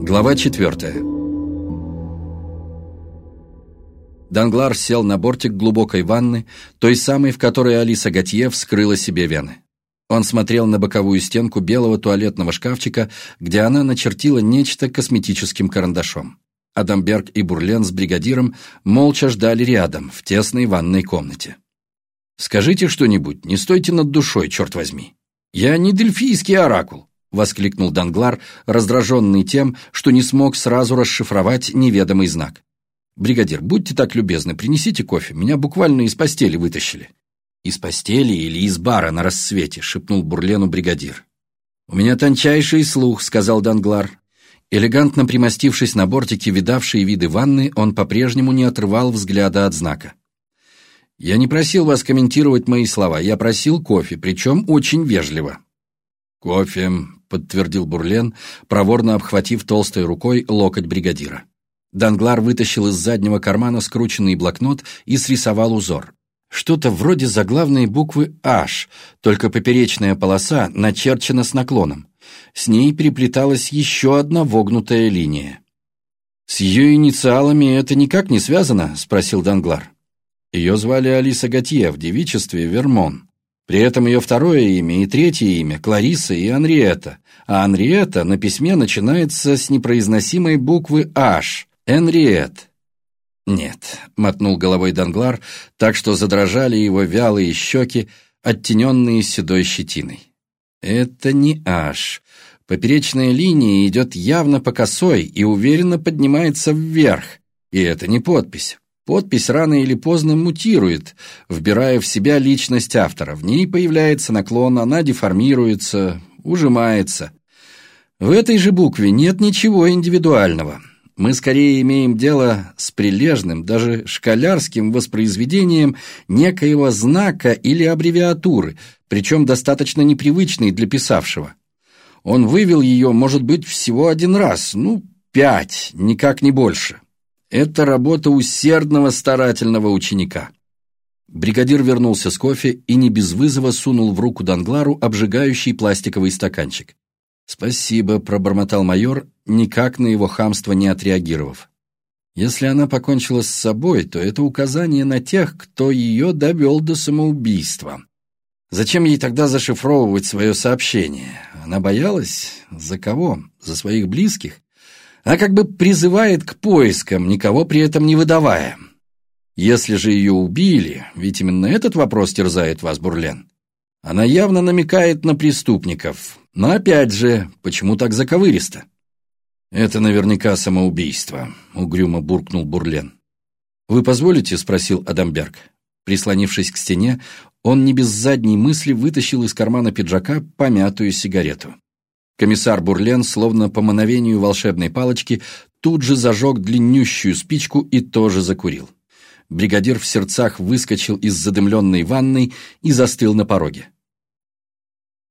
Глава четвертая Данглар сел на бортик глубокой ванны, той самой, в которой Алиса Готье вскрыла себе вены. Он смотрел на боковую стенку белого туалетного шкафчика, где она начертила нечто косметическим карандашом. Адамберг и Бурлен с бригадиром молча ждали рядом, в тесной ванной комнате. «Скажите что-нибудь, не стойте над душой, черт возьми. Я не дельфийский оракул», — воскликнул Данглар, раздраженный тем, что не смог сразу расшифровать неведомый знак. «Бригадир, будьте так любезны, принесите кофе, меня буквально из постели вытащили». «Из постели или из бара на рассвете?» — шепнул Бурлену бригадир. «У меня тончайший слух», — сказал Данглар. Элегантно примостившись на бортике видавшие виды ванны, он по-прежнему не отрывал взгляда от знака. «Я не просил вас комментировать мои слова, я просил кофе, причем очень вежливо». «Кофе», — подтвердил Бурлен, проворно обхватив толстой рукой локоть бригадира. Данглар вытащил из заднего кармана скрученный блокнот и срисовал узор. Что-то вроде заглавной буквы «H», только поперечная полоса начерчена с наклоном. С ней переплеталась еще одна вогнутая линия. «С ее инициалами это никак не связано?» — спросил Данглар. Ее звали Алиса Готье, в девичестве Вермон. При этом ее второе имя и третье имя – Клариса и Анриета. А Анриета на письме начинается с непроизносимой буквы «H» – Энриет. «Нет», — мотнул головой Данглар, так что задрожали его вялые щеки, оттененные седой щетиной. «Это не «H». Поперечная линия идет явно по косой и уверенно поднимается вверх. И это не подпись. Подпись рано или поздно мутирует, вбирая в себя личность автора. В ней появляется наклон, она деформируется, ужимается. В этой же букве нет ничего индивидуального. Мы скорее имеем дело с прилежным, даже школярским воспроизведением некоего знака или аббревиатуры, причем достаточно непривычной для писавшего. Он вывел ее, может быть, всего один раз, ну, пять, никак не больше. Это работа усердного старательного ученика. Бригадир вернулся с кофе и не без вызова сунул в руку Данглару обжигающий пластиковый стаканчик. «Спасибо», — пробормотал майор, никак на его хамство не отреагировав. «Если она покончила с собой, то это указание на тех, кто ее довел до самоубийства. Зачем ей тогда зашифровывать свое сообщение? Она боялась? За кого? За своих близких? Она как бы призывает к поискам, никого при этом не выдавая. Если же ее убили, ведь именно этот вопрос терзает вас, Бурлен, она явно намекает на преступников. Но опять же, почему так заковыристо? «Это наверняка самоубийство», — угрюмо буркнул Бурлен. «Вы позволите?» — спросил Адамберг. Прислонившись к стене, он не без задней мысли вытащил из кармана пиджака помятую сигарету. Комиссар Бурлен, словно по мановению волшебной палочки, тут же зажег длиннющую спичку и тоже закурил. Бригадир в сердцах выскочил из задымленной ванной и застыл на пороге.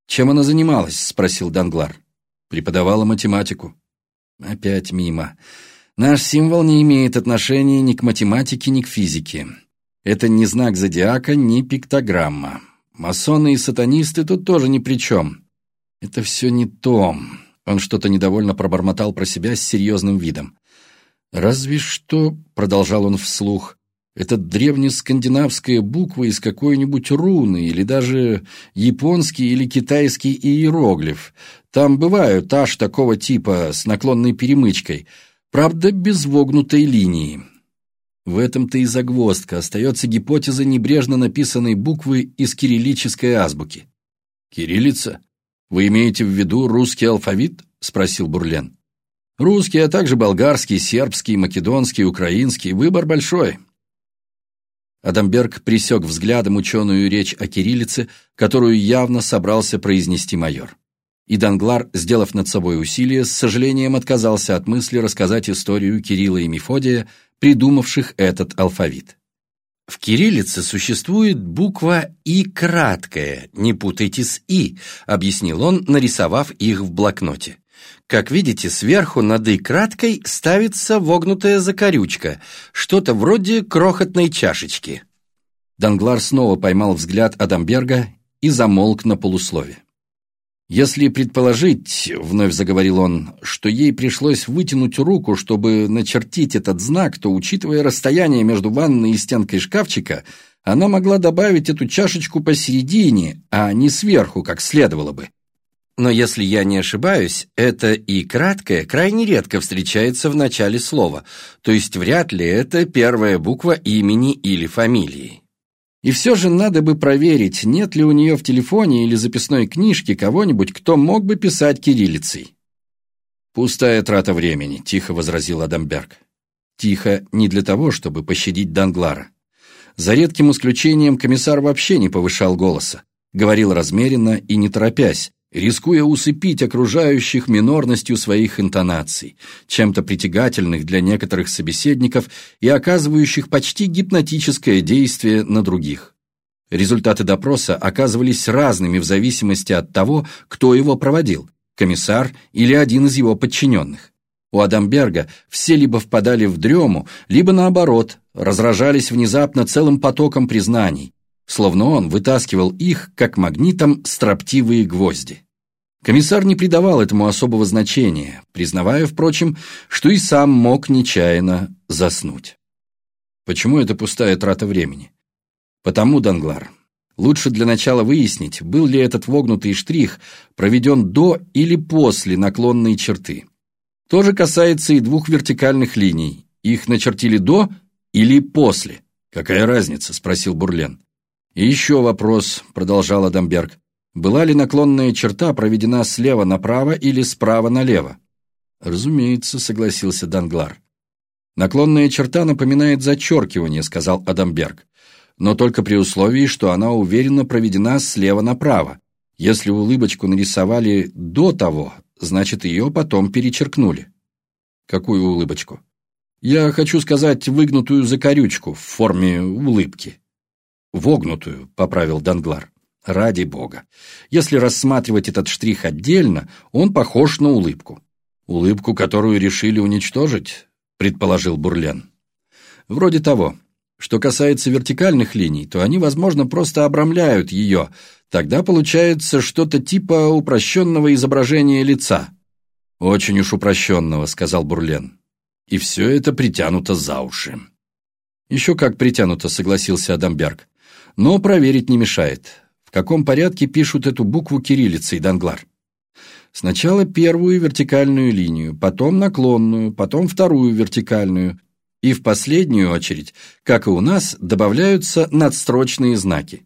«Чем она занималась?» — спросил Данглар. «Преподавала математику». «Опять мимо. Наш символ не имеет отношения ни к математике, ни к физике. Это не знак зодиака, ни пиктограмма. Масоны и сатанисты тут тоже ни при чем. Это все не то. Он что-то недовольно пробормотал про себя с серьезным видом. «Разве что», — продолжал он вслух, — «это древнескандинавская буква из какой-нибудь руны или даже японский или китайский иероглиф. Там бывают аж такого типа с наклонной перемычкой, правда, без вогнутой линии. В этом-то и загвоздка. Остается гипотеза небрежно написанной буквы из кириллической азбуки. «Кириллица?» «Вы имеете в виду русский алфавит?» – спросил Бурлен. «Русский, а также болгарский, сербский, македонский, украинский. Выбор большой». Адамберг присек взглядом ученую речь о кириллице, которую явно собрался произнести майор. И Данглар, сделав над собой усилие, с сожалением отказался от мысли рассказать историю Кирилла и Мефодия, придумавших этот алфавит. В кириллице существует буква «и» краткая, не путайте с «и», объяснил он, нарисовав их в блокноте. Как видите, сверху над «и» краткой ставится вогнутая закорючка, что-то вроде крохотной чашечки. Данглар снова поймал взгляд Адамберга и замолк на полуслове. «Если предположить, — вновь заговорил он, — что ей пришлось вытянуть руку, чтобы начертить этот знак, то, учитывая расстояние между ванной и стенкой шкафчика, она могла добавить эту чашечку посередине, а не сверху, как следовало бы. Но если я не ошибаюсь, это и краткое крайне редко встречается в начале слова, то есть вряд ли это первая буква имени или фамилии. И все же надо бы проверить, нет ли у нее в телефоне или записной книжке кого-нибудь, кто мог бы писать кириллицей. «Пустая трата времени», — тихо возразил Адамберг. Тихо не для того, чтобы пощадить Данглара. За редким исключением комиссар вообще не повышал голоса, говорил размеренно и не торопясь, рискуя усыпить окружающих минорностью своих интонаций, чем-то притягательных для некоторых собеседников и оказывающих почти гипнотическое действие на других. Результаты допроса оказывались разными в зависимости от того, кто его проводил – комиссар или один из его подчиненных. У Адамберга все либо впадали в дрему, либо наоборот, разражались внезапно целым потоком признаний, словно он вытаскивал их, как магнитом, строптивые гвозди. Комиссар не придавал этому особого значения, признавая, впрочем, что и сам мог нечаянно заснуть. Почему это пустая трата времени? Потому, Данглар, лучше для начала выяснить, был ли этот вогнутый штрих проведен до или после наклонной черты. То же касается и двух вертикальных линий. Их начертили до или после. «Какая разница?» – спросил Бурлен. «И еще вопрос», — продолжал Адамберг. «Была ли наклонная черта проведена слева направо или справа налево?» «Разумеется», — согласился Данглар. «Наклонная черта напоминает зачеркивание», — сказал Адамберг. «Но только при условии, что она уверенно проведена слева направо. Если улыбочку нарисовали до того, значит, ее потом перечеркнули». «Какую улыбочку?» «Я хочу сказать выгнутую закорючку в форме улыбки». «Вогнутую», — поправил Данглар. «Ради бога. Если рассматривать этот штрих отдельно, он похож на улыбку». «Улыбку, которую решили уничтожить?» — предположил Бурлен. «Вроде того. Что касается вертикальных линий, то они, возможно, просто обрамляют ее. Тогда получается что-то типа упрощенного изображения лица». «Очень уж упрощенного», — сказал Бурлен. «И все это притянуто за уши». «Еще как притянуто», — согласился Адамберг. Но проверить не мешает. В каком порядке пишут эту букву кириллицей Данглар? Сначала первую вертикальную линию, потом наклонную, потом вторую вертикальную, и в последнюю очередь, как и у нас, добавляются надстрочные знаки.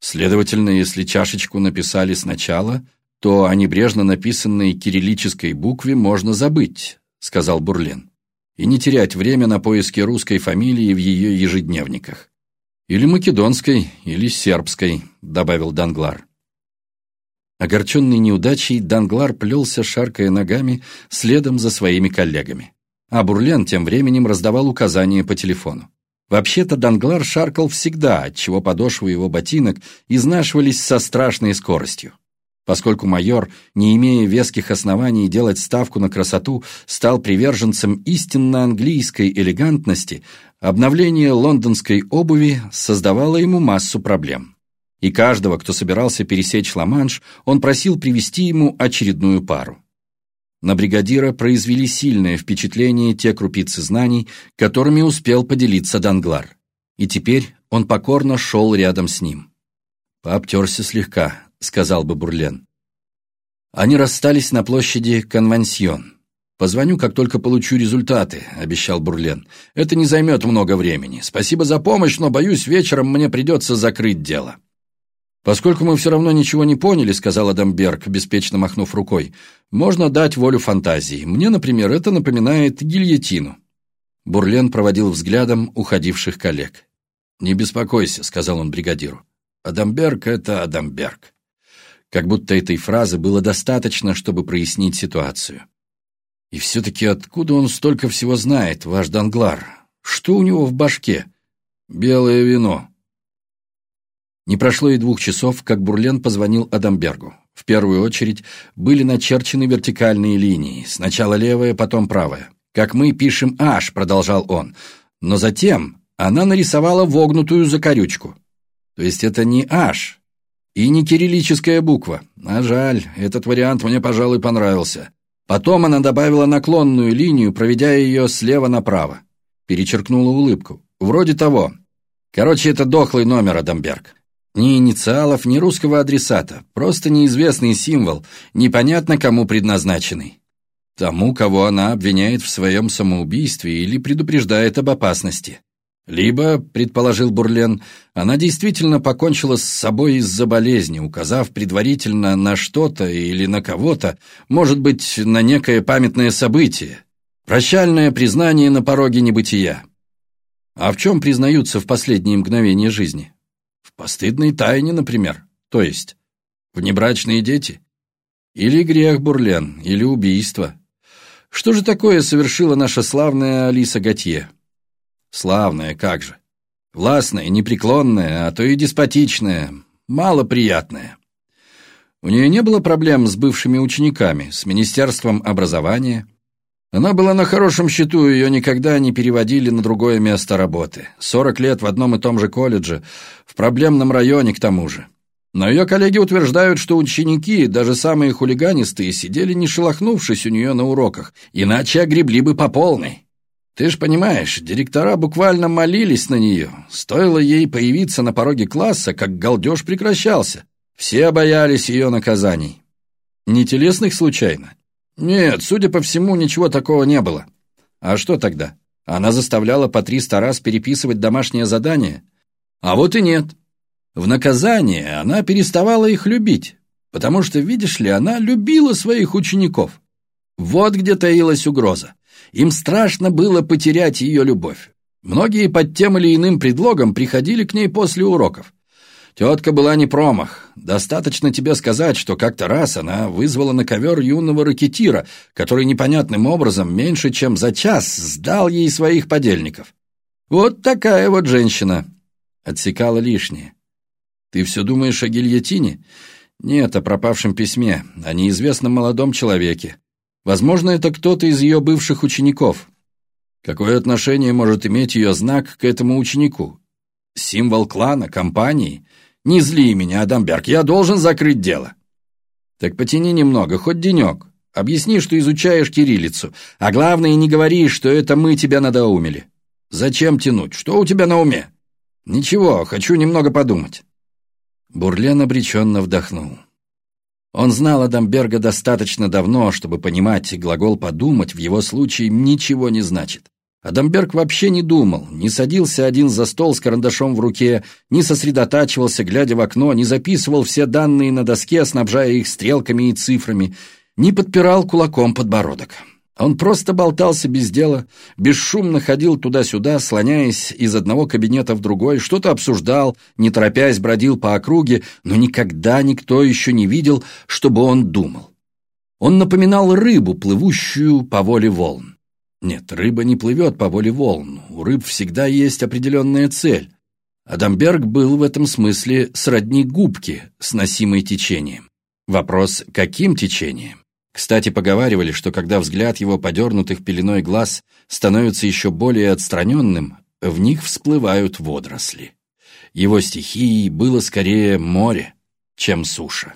Следовательно, если чашечку написали сначала, то о небрежно написанной кириллической букве можно забыть, сказал Бурлен, и не терять время на поиски русской фамилии в ее ежедневниках. «Или македонской, или сербской», — добавил Данглар. Огорченный неудачей, Данглар плелся, шаркая ногами, следом за своими коллегами. А Бурлен тем временем раздавал указания по телефону. Вообще-то Данглар шаркал всегда, отчего подошвы его ботинок изнашивались со страшной скоростью. Поскольку майор, не имея веских оснований делать ставку на красоту, стал приверженцем истинно английской элегантности, обновление лондонской обуви создавало ему массу проблем. И каждого, кто собирался пересечь Ла-Манш, он просил привести ему очередную пару. На бригадира произвели сильное впечатление те крупицы знаний, которыми успел поделиться Данглар. И теперь он покорно шел рядом с ним. Пообтерся слегка, — сказал бы Бурлен. Они расстались на площади Конвансьон. «Позвоню, как только получу результаты», — обещал Бурлен. «Это не займет много времени. Спасибо за помощь, но, боюсь, вечером мне придется закрыть дело». «Поскольку мы все равно ничего не поняли», — сказал Адамберг, беспечно махнув рукой, «можно дать волю фантазии. Мне, например, это напоминает гильотину». Бурлен проводил взглядом уходивших коллег. «Не беспокойся», — сказал он бригадиру. «Адамберг — это Адамберг» как будто этой фразы было достаточно, чтобы прояснить ситуацию. И все-таки откуда он столько всего знает, ваш Данглар? Что у него в башке? Белое вино. Не прошло и двух часов, как Бурлен позвонил Адамбергу. В первую очередь были начерчены вертикальные линии, сначала левая, потом правая. «Как мы пишем «аш», — продолжал он, но затем она нарисовала вогнутую закорючку. То есть это не «аш», И не кириллическая буква. А жаль, этот вариант мне, пожалуй, понравился. Потом она добавила наклонную линию, проведя ее слева направо. Перечеркнула улыбку. Вроде того. Короче, это дохлый номер, Адамберг. Ни инициалов, ни русского адресата. Просто неизвестный символ, непонятно кому предназначенный. Тому, кого она обвиняет в своем самоубийстве или предупреждает об опасности. Либо, предположил Бурлен, она действительно покончила с собой из-за болезни, указав предварительно на что-то или на кого-то, может быть, на некое памятное событие. Прощальное признание на пороге небытия. А в чем признаются в последние мгновения жизни? В постыдной тайне, например. То есть, внебрачные дети? Или грех Бурлен, или убийство. Что же такое совершила наша славная Алиса Готье? Славная, как же. Властная, непреклонная, а то и деспотичная, малоприятная. У нее не было проблем с бывшими учениками, с Министерством образования. Она была на хорошем счету, ее никогда не переводили на другое место работы. Сорок лет в одном и том же колледже, в проблемном районе к тому же. Но ее коллеги утверждают, что ученики, даже самые хулиганистые, сидели не шелохнувшись у нее на уроках, иначе огребли бы по полной. Ты ж понимаешь, директора буквально молились на нее. Стоило ей появиться на пороге класса, как галдеж прекращался. Все боялись ее наказаний. Не телесных случайно? Нет, судя по всему, ничего такого не было. А что тогда? Она заставляла по триста раз переписывать домашнее задание? А вот и нет. В наказание она переставала их любить, потому что, видишь ли, она любила своих учеников. Вот где таилась угроза. Им страшно было потерять ее любовь. Многие под тем или иным предлогом приходили к ней после уроков. Тетка была не промах. Достаточно тебе сказать, что как-то раз она вызвала на ковер юного ракетира, который непонятным образом меньше чем за час сдал ей своих подельников. Вот такая вот женщина. Отсекала лишнее. Ты все думаешь о гильотине? Нет, о пропавшем письме, о неизвестном молодом человеке. Возможно, это кто-то из ее бывших учеников. Какое отношение может иметь ее знак к этому ученику? Символ клана, компании? Не зли меня, Адамберг, я должен закрыть дело. Так потяни немного, хоть денек. Объясни, что изучаешь кириллицу, а главное, не говори, что это мы тебя надоумили. Зачем тянуть? Что у тебя на уме? Ничего, хочу немного подумать. Бурлен обреченно вдохнул. Он знал Адамберга достаточно давно, чтобы понимать, глагол «подумать» в его случае ничего не значит. Адамберг вообще не думал, не садился один за стол с карандашом в руке, не сосредотачивался, глядя в окно, не записывал все данные на доске, снабжая их стрелками и цифрами, не подпирал кулаком подбородок. Он просто болтался без дела, бесшумно ходил туда-сюда, слоняясь из одного кабинета в другой, что-то обсуждал, не торопясь бродил по округе, но никогда никто еще не видел, чтобы он думал. Он напоминал рыбу, плывущую по воле волн. Нет, рыба не плывет по воле волн, у рыб всегда есть определенная цель. Адамберг был в этом смысле сродни губки, сносимой течением. Вопрос, каким течением? Кстати, поговаривали, что когда взгляд его подернутых пеленой глаз становится еще более отстраненным, в них всплывают водоросли. Его стихией было скорее море, чем суша.